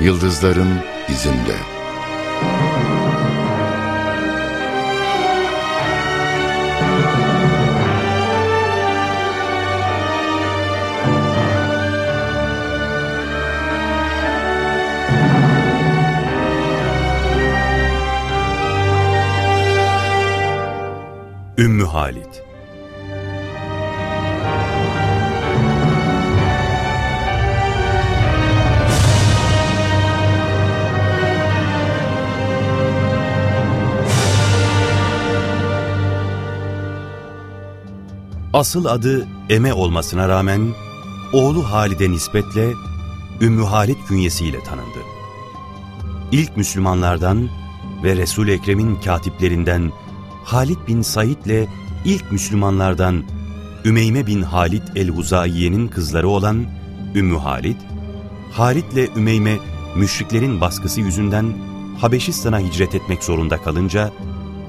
Yıldızların izinde. Ümmü Halit Asıl adı Eme olmasına rağmen oğlu Halid'e nispetle Ümmü Halit künyesiyle tanındı. İlk Müslümanlardan ve Resul-i Ekrem'in katiplerinden Halid bin Said'le ilk Müslümanlardan Ümeyme bin Halid el-Huzaiye'nin kızları olan Ümmü Halid, Halid'le Ümeyme müşriklerin baskısı yüzünden Habeşistan'a hicret etmek zorunda kalınca,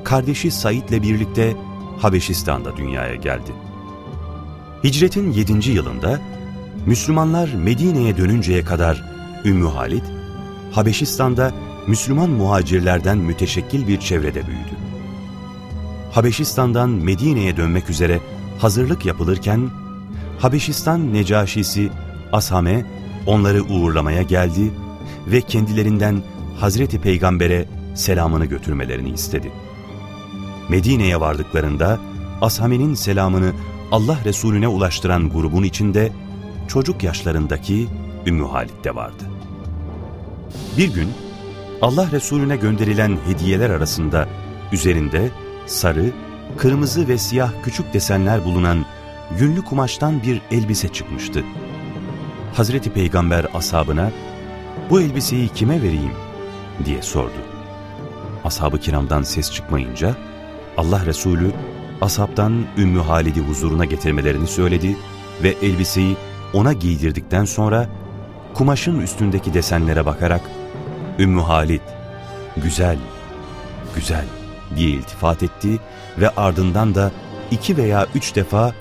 kardeşi Said'le birlikte Habeşistan'da dünyaya geldi. Hicretin 7. yılında Müslümanlar Medine'ye dönünceye kadar Ümmü Halid, Habeşistan'da Müslüman muhacirlerden müteşekkil bir çevrede büyüdü. Habeşistan'dan Medine'ye dönmek üzere hazırlık yapılırken, Habeşistan Necaşisi Ashame onları uğurlamaya geldi ve kendilerinden Hazreti Peygamber'e selamını götürmelerini istedi. Medine'ye vardıklarında Ashame'nin selamını Allah Resulüne ulaştıran grubun içinde çocuk yaşlarındaki Ümmü Halid de vardı. Bir gün Allah Resulüne gönderilen hediyeler arasında üzerinde sarı, kırmızı ve siyah küçük desenler bulunan yünlü kumaştan bir elbise çıkmıştı. Hazreti Peygamber ashabına bu elbiseyi kime vereyim diye sordu. Ashab-ı kiramdan ses çıkmayınca Allah Resulü ashabtan Ümmü Halid'i huzuruna getirmelerini söyledi ve elbiseyi ona giydirdikten sonra kumaşın üstündeki desenlere bakarak Ümmü Halid, güzel, güzel diye iltifat etti ve ardından da iki veya üç defa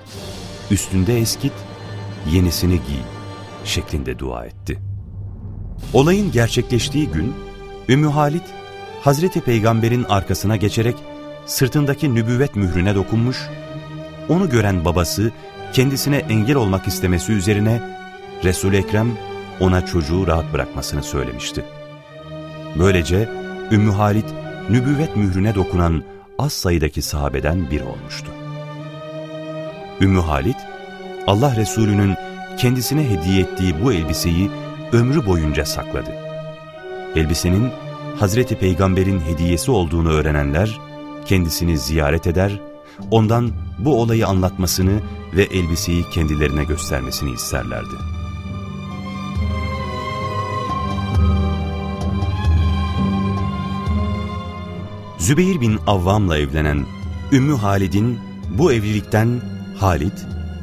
üstünde eskit, yenisini giy şeklinde dua etti. Olayın gerçekleştiği gün Ümmü Halid, Hazreti Peygamber'in arkasına geçerek sırtındaki nübüvvet mührüne dokunmuş, onu gören babası kendisine engel olmak istemesi üzerine Resul-i Ekrem ona çocuğu rahat bırakmasını söylemişti. Böylece Ümmü Halid nübüvvet mührüne dokunan az sayıdaki sahabeden biri olmuştu. Ümmü Halid, Allah Resulü'nün kendisine hediye ettiği bu elbiseyi ömrü boyunca sakladı. Elbisenin Hazreti Peygamber'in hediyesi olduğunu öğrenenler kendisini ziyaret eder, ondan bu olayı anlatmasını ve elbiseyi kendilerine göstermesini isterlerdi. Zübeyir bin Avvam'la evlenen Ümmü Halid'in bu evlilikten Halid,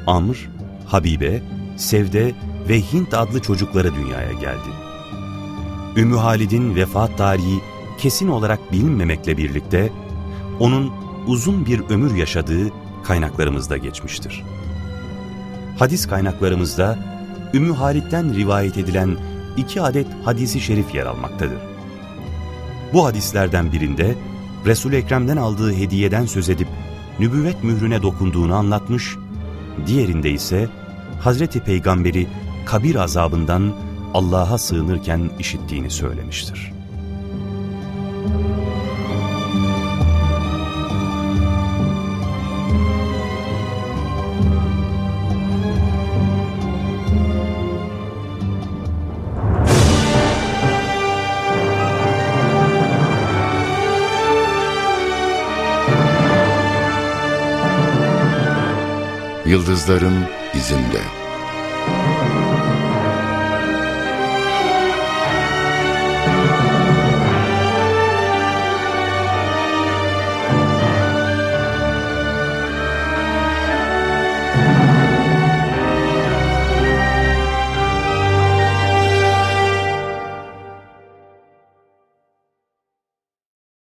Amr, Habibe, Sevde ve Hint adlı çocukları dünyaya geldi. Ümmü Halid'in vefat tarihi kesin olarak bilinmemekle birlikte onun uzun bir ömür yaşadığı kaynaklarımızda geçmiştir. Hadis kaynaklarımızda Ümmü Halid'den rivayet edilen iki adet hadisi şerif yer almaktadır. Bu hadislerden birinde Resul-i Ekrem'den aldığı hediyeden söz edip nübüvvet mührüne dokunduğunu anlatmış, diğerinde ise Hazreti Peygamber'i kabir azabından Allah'a sığınırken işittiğini söylemiştir. Yıldızların izinde.